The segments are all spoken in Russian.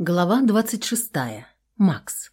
Глава 26. Макс.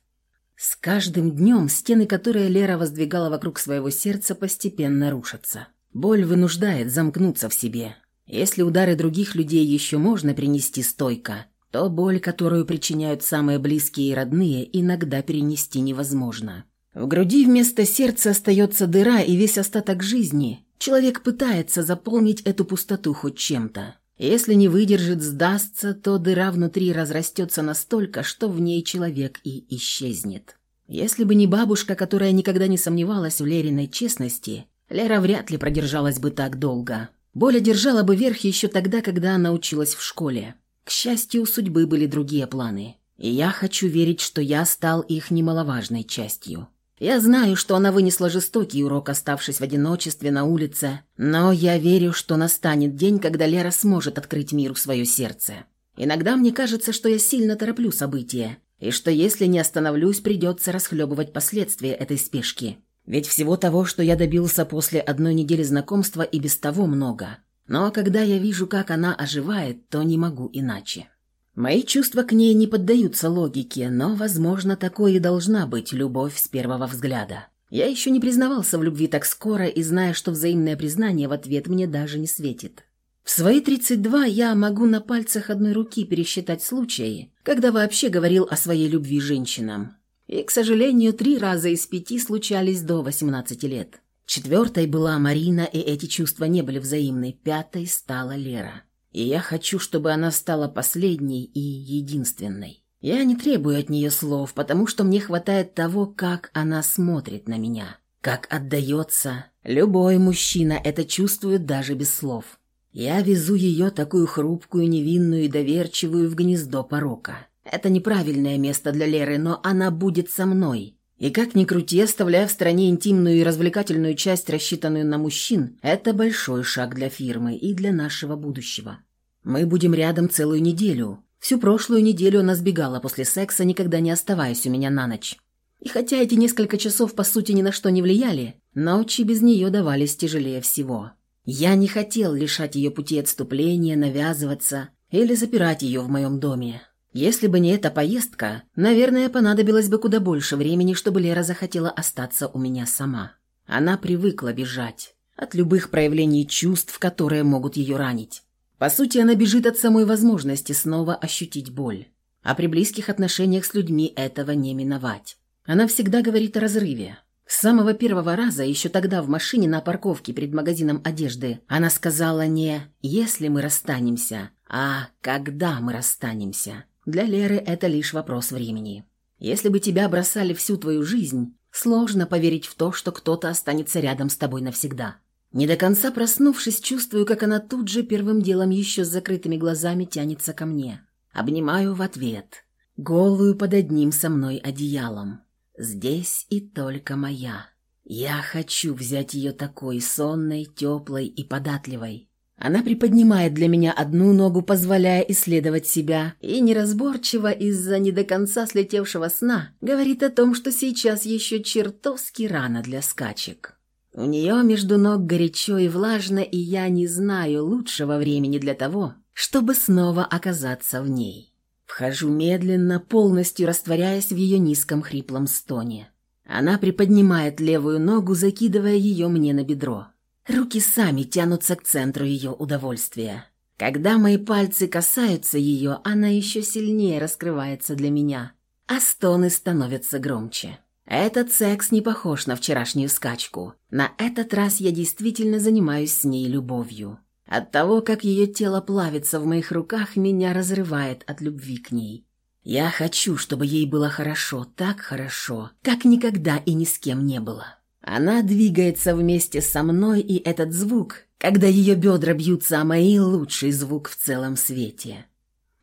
С каждым днем стены, которые Лера воздвигала вокруг своего сердца, постепенно рушатся. Боль вынуждает замкнуться в себе. Если удары других людей еще можно принести стойко, то боль, которую причиняют самые близкие и родные, иногда перенести невозможно. В груди вместо сердца остается дыра, и весь остаток жизни человек пытается заполнить эту пустоту хоть чем-то. Если не выдержит, сдастся, то дыра внутри разрастется настолько, что в ней человек и исчезнет. Если бы не бабушка, которая никогда не сомневалась в Лериной честности, Лера вряд ли продержалась бы так долго. Боль одержала бы верх еще тогда, когда она училась в школе. К счастью, у судьбы были другие планы. И я хочу верить, что я стал их немаловажной частью. Я знаю, что она вынесла жестокий урок, оставшись в одиночестве на улице, но я верю, что настанет день, когда Лера сможет открыть миру свое сердце. Иногда мне кажется, что я сильно тороплю события, и что если не остановлюсь, придется расхлебывать последствия этой спешки. Ведь всего того, что я добился после одной недели знакомства, и без того много. Но когда я вижу, как она оживает, то не могу иначе. Мои чувства к ней не поддаются логике, но, возможно, такой и должна быть любовь с первого взгляда. Я еще не признавался в любви так скоро и зная, что взаимное признание в ответ мне даже не светит. В свои 32 я могу на пальцах одной руки пересчитать случаи, когда вообще говорил о своей любви женщинам. И, к сожалению, три раза из пяти случались до 18 лет. Четвертой была Марина, и эти чувства не были взаимны. Пятой стала Лера и я хочу, чтобы она стала последней и единственной. Я не требую от нее слов, потому что мне хватает того, как она смотрит на меня, как отдается. Любой мужчина это чувствует даже без слов. Я везу ее, такую хрупкую, невинную и доверчивую, в гнездо порока. Это неправильное место для Леры, но она будет со мной. И как ни крути, оставляя в стороне интимную и развлекательную часть, рассчитанную на мужчин, это большой шаг для фирмы и для нашего будущего. Мы будем рядом целую неделю. Всю прошлую неделю она сбегала после секса, никогда не оставаясь у меня на ночь. И хотя эти несколько часов по сути ни на что не влияли, ночи без нее давались тяжелее всего. Я не хотел лишать ее пути отступления, навязываться или запирать ее в моем доме. Если бы не эта поездка, наверное, понадобилось бы куда больше времени, чтобы Лера захотела остаться у меня сама. Она привыкла бежать от любых проявлений чувств, которые могут ее ранить. По сути, она бежит от самой возможности снова ощутить боль. А при близких отношениях с людьми этого не миновать. Она всегда говорит о разрыве. С самого первого раза, еще тогда в машине на парковке перед магазином одежды, она сказала не «если мы расстанемся», а «когда мы расстанемся». Для Леры это лишь вопрос времени. Если бы тебя бросали всю твою жизнь, сложно поверить в то, что кто-то останется рядом с тобой навсегда. Не до конца проснувшись, чувствую, как она тут же первым делом еще с закрытыми глазами тянется ко мне. Обнимаю в ответ. Голую под одним со мной одеялом. Здесь и только моя. Я хочу взять ее такой сонной, теплой и податливой. Она приподнимает для меня одну ногу, позволяя исследовать себя, и неразборчиво из-за не до конца слетевшего сна говорит о том, что сейчас еще чертовски рано для скачек. У нее между ног горячо и влажно, и я не знаю лучшего времени для того, чтобы снова оказаться в ней. Вхожу медленно, полностью растворяясь в ее низком хриплом стоне. Она приподнимает левую ногу, закидывая ее мне на бедро. Руки сами тянутся к центру ее удовольствия. Когда мои пальцы касаются ее, она еще сильнее раскрывается для меня, а стоны становятся громче. Этот секс не похож на вчерашнюю скачку. На этот раз я действительно занимаюсь с ней любовью. От того, как ее тело плавится в моих руках, меня разрывает от любви к ней. Я хочу, чтобы ей было хорошо, так хорошо, как никогда и ни с кем не было. Она двигается вместе со мной, и этот звук, когда ее бедра бьются о мои, лучший звук в целом свете.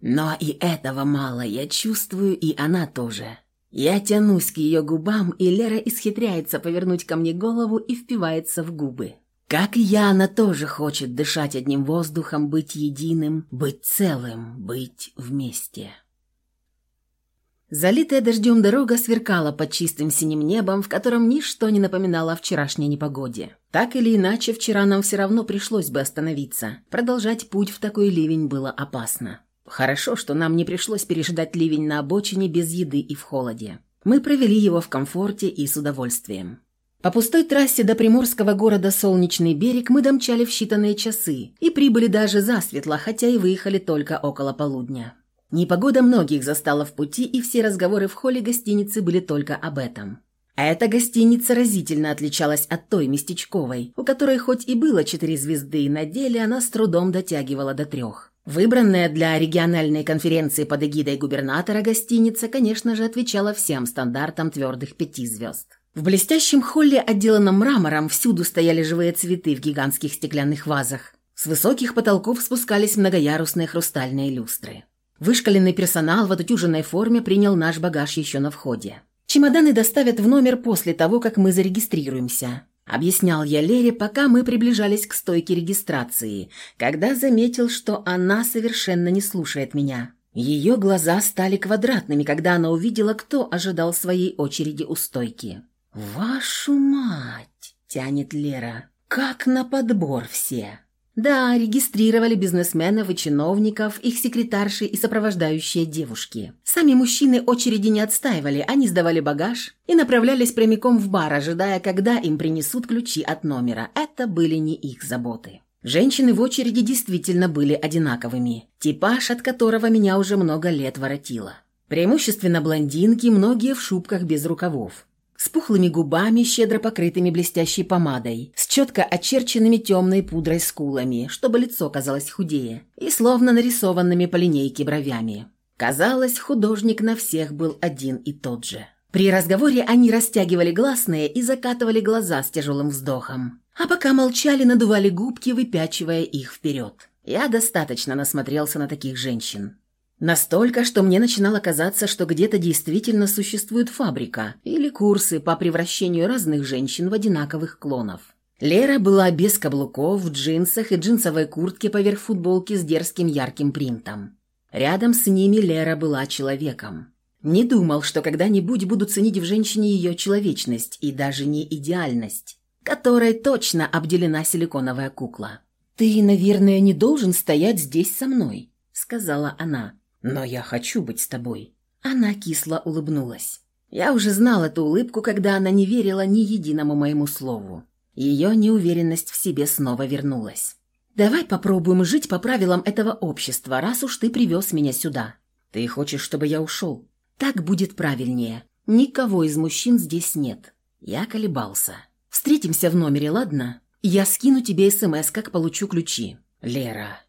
Но и этого мало, я чувствую, и она тоже. Я тянусь к ее губам, и Лера исхитряется повернуть ко мне голову и впивается в губы. Как и я, она тоже хочет дышать одним воздухом, быть единым, быть целым, быть вместе. Залитая дождем дорога сверкала под чистым синим небом, в котором ничто не напоминало о вчерашней непогоде. Так или иначе, вчера нам все равно пришлось бы остановиться. Продолжать путь в такой ливень было опасно. Хорошо, что нам не пришлось пережидать ливень на обочине без еды и в холоде. Мы провели его в комфорте и с удовольствием. По пустой трассе до приморского города Солнечный берег мы домчали в считанные часы и прибыли даже засветло, хотя и выехали только около полудня. Непогода многих застала в пути, и все разговоры в холле гостиницы были только об этом. Эта гостиница разительно отличалась от той местечковой, у которой хоть и было четыре звезды, на деле она с трудом дотягивала до трех. Выбранная для региональной конференции под эгидой губернатора гостиница, конечно же, отвечала всем стандартам твердых пяти звезд. В блестящем холле, отделанном мрамором, всюду стояли живые цветы в гигантских стеклянных вазах. С высоких потолков спускались многоярусные хрустальные люстры. Вышкаленный персонал в отутюженной форме принял наш багаж еще на входе. Чемоданы доставят в номер после того, как мы зарегистрируемся. Объяснял я Лере, пока мы приближались к стойке регистрации, когда заметил, что она совершенно не слушает меня. Ее глаза стали квадратными, когда она увидела, кто ожидал своей очереди у стойки. «Вашу мать!» – тянет Лера. «Как на подбор все!» Да, регистрировали бизнесменов и чиновников, их секретарши и сопровождающие девушки. Сами мужчины очереди не отстаивали, они сдавали багаж и направлялись прямиком в бар, ожидая, когда им принесут ключи от номера. Это были не их заботы. Женщины в очереди действительно были одинаковыми, типаж от которого меня уже много лет воротило. Преимущественно блондинки, многие в шубках без рукавов с пухлыми губами, щедро покрытыми блестящей помадой, с четко очерченными темной пудрой скулами, чтобы лицо казалось худее, и словно нарисованными по линейке бровями. Казалось, художник на всех был один и тот же. При разговоре они растягивали гласные и закатывали глаза с тяжелым вздохом. А пока молчали, надували губки, выпячивая их вперед. Я достаточно насмотрелся на таких женщин. Настолько, что мне начинало казаться, что где-то действительно существует фабрика или курсы по превращению разных женщин в одинаковых клонов. Лера была без каблуков, в джинсах и джинсовой куртке поверх футболки с дерзким ярким принтом. Рядом с ними Лера была человеком. Не думал, что когда-нибудь буду ценить в женщине ее человечность и даже не идеальность, которой точно обделена силиконовая кукла. «Ты, наверное, не должен стоять здесь со мной», — сказала она. «Но я хочу быть с тобой». Она кисло улыбнулась. Я уже знал эту улыбку, когда она не верила ни единому моему слову. Ее неуверенность в себе снова вернулась. «Давай попробуем жить по правилам этого общества, раз уж ты привез меня сюда. Ты хочешь, чтобы я ушел? Так будет правильнее. Никого из мужчин здесь нет». Я колебался. «Встретимся в номере, ладно? Я скину тебе СМС, как получу ключи». «Лера».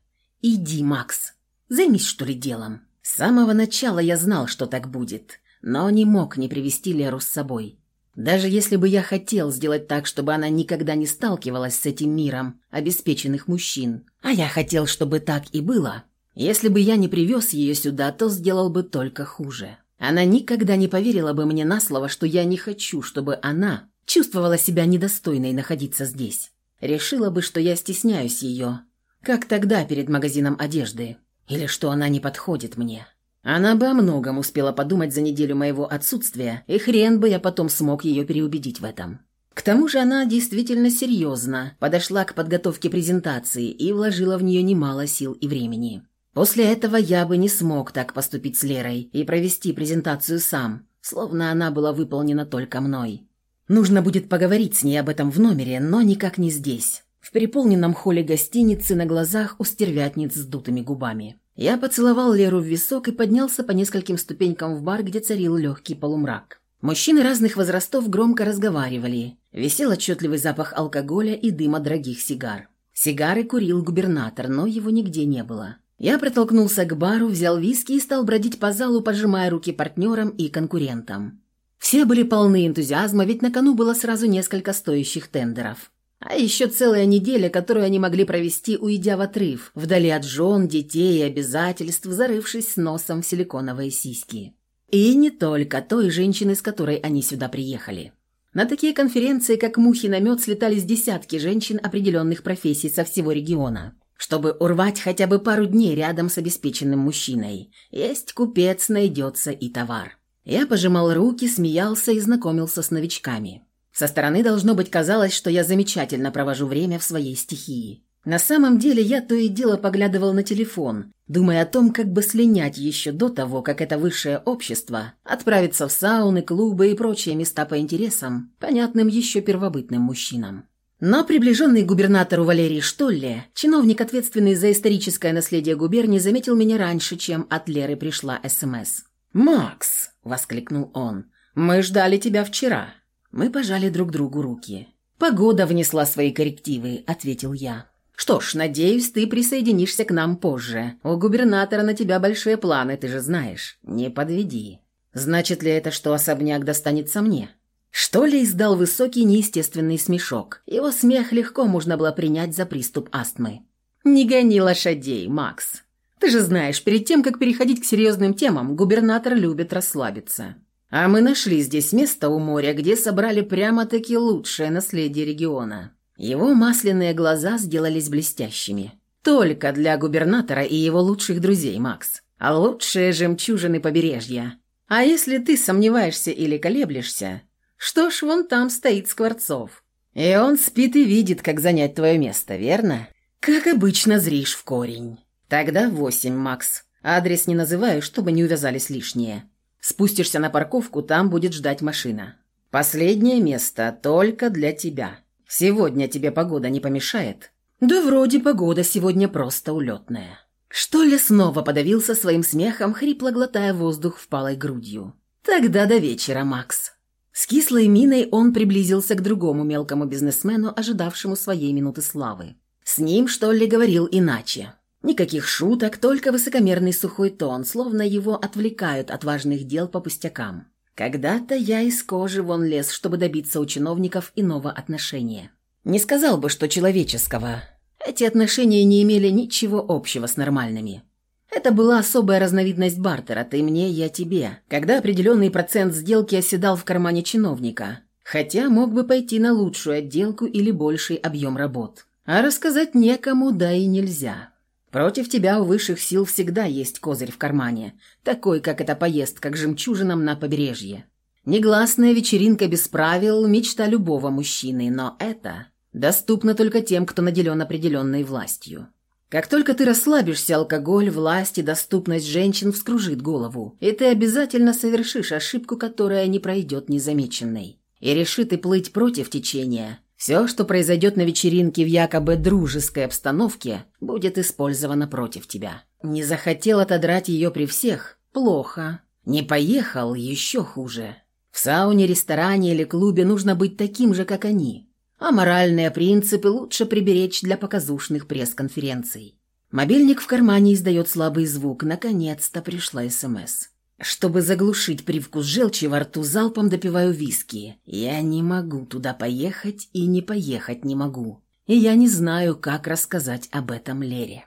«Иди, Макс. Займись, что ли, делом. С самого начала я знал, что так будет, но не мог не привести Леру с собой. Даже если бы я хотел сделать так, чтобы она никогда не сталкивалась с этим миром обеспеченных мужчин, а я хотел, чтобы так и было, если бы я не привез ее сюда, то сделал бы только хуже. Она никогда не поверила бы мне на слово, что я не хочу, чтобы она чувствовала себя недостойной находиться здесь. Решила бы, что я стесняюсь ее, как тогда перед магазином одежды. Или что она не подходит мне. Она бы о многом успела подумать за неделю моего отсутствия, и хрен бы я потом смог ее переубедить в этом. К тому же она действительно серьезно подошла к подготовке презентации и вложила в нее немало сил и времени. После этого я бы не смог так поступить с Лерой и провести презентацию сам, словно она была выполнена только мной. Нужно будет поговорить с ней об этом в номере, но никак не здесь в переполненном холле гостиницы на глазах у стервятниц с дутыми губами. Я поцеловал Леру в висок и поднялся по нескольким ступенькам в бар, где царил легкий полумрак. Мужчины разных возрастов громко разговаривали. Висел отчетливый запах алкоголя и дыма дорогих сигар. Сигары курил губернатор, но его нигде не было. Я протолкнулся к бару, взял виски и стал бродить по залу, пожимая руки партнерам и конкурентам. Все были полны энтузиазма, ведь на кону было сразу несколько стоящих тендеров. А еще целая неделя, которую они могли провести, уйдя в отрыв, вдали от жен, детей и обязательств, зарывшись с носом в силиконовые сиськи. И не только той женщины, с которой они сюда приехали. На такие конференции, как мухи на мед, слетались десятки женщин определенных профессий со всего региона, чтобы урвать хотя бы пару дней рядом с обеспеченным мужчиной. Есть купец, найдется и товар. Я пожимал руки, смеялся и знакомился с новичками. Со стороны, должно быть, казалось, что я замечательно провожу время в своей стихии. На самом деле я то и дело поглядывал на телефон, думая о том, как бы слинять еще до того, как это высшее общество отправится в сауны, клубы и прочие места по интересам, понятным еще первобытным мужчинам. Но приближенный к губернатору Валерий Штолле, чиновник, ответственный за историческое наследие губернии, заметил меня раньше, чем от Леры пришла СМС. «Макс!» – воскликнул он. «Мы ждали тебя вчера». Мы пожали друг другу руки. «Погода внесла свои коррективы», – ответил я. «Что ж, надеюсь, ты присоединишься к нам позже. У губернатора на тебя большие планы, ты же знаешь. Не подведи». «Значит ли это, что особняк достанется мне?» Что ли издал высокий неестественный смешок. Его смех легко можно было принять за приступ астмы. «Не гони лошадей, Макс. Ты же знаешь, перед тем, как переходить к серьезным темам, губернатор любит расслабиться. А мы нашли здесь место у моря, где собрали прямо-таки лучшее наследие региона». Его масляные глаза сделались блестящими. «Только для губернатора и его лучших друзей, Макс. А лучшие жемчужины побережья. А если ты сомневаешься или колеблешься, что ж, вон там стоит Скворцов. И он спит и видит, как занять твое место, верно? Как обычно, зришь в корень. Тогда восемь, Макс. Адрес не называю, чтобы не увязались лишние. Спустишься на парковку, там будет ждать машина. Последнее место только для тебя. Сегодня тебе погода не помешает? Да вроде погода сегодня просто улетная. Что ли снова подавился своим смехом, хрипло глотая воздух впалой грудью. Тогда до вечера, Макс. С кислой миной он приблизился к другому мелкому бизнесмену, ожидавшему своей минуты славы. С ним, что ли, говорил иначе. Никаких шуток, только высокомерный сухой тон, словно его отвлекают от важных дел по пустякам. Когда-то я из кожи вон лез, чтобы добиться у чиновников иного отношения. Не сказал бы, что человеческого. Эти отношения не имели ничего общего с нормальными. Это была особая разновидность бартера «ты мне, я тебе», когда определенный процент сделки оседал в кармане чиновника, хотя мог бы пойти на лучшую отделку или больший объем работ. А рассказать некому, да и нельзя. Против тебя у высших сил всегда есть козырь в кармане, такой, как эта поездка к жемчужинам на побережье. Негласная вечеринка без правил – мечта любого мужчины, но это доступно только тем, кто наделен определенной властью. Как только ты расслабишься, алкоголь, власть и доступность женщин вскружит голову, и ты обязательно совершишь ошибку, которая не пройдет незамеченной. И решит и плыть против течения. Все, что произойдет на вечеринке в якобы дружеской обстановке, будет использовано против тебя. Не захотел отодрать ее при всех? Плохо. Не поехал? Еще хуже. В сауне, ресторане или клубе нужно быть таким же, как они а моральные принципы лучше приберечь для показушных пресс-конференций. Мобильник в кармане издает слабый звук. Наконец-то пришла СМС. Чтобы заглушить привкус желчи во рту, залпом допиваю виски. Я не могу туда поехать и не поехать не могу. И я не знаю, как рассказать об этом Лере.